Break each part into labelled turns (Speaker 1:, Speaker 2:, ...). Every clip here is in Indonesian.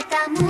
Speaker 1: खत्म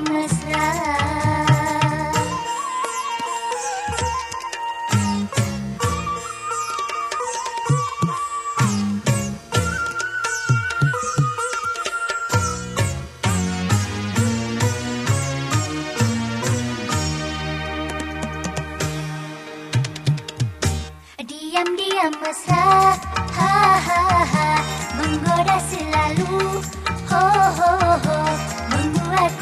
Speaker 1: mesra. Diam-diam mesra. Ha ha ha. Menggoda selalu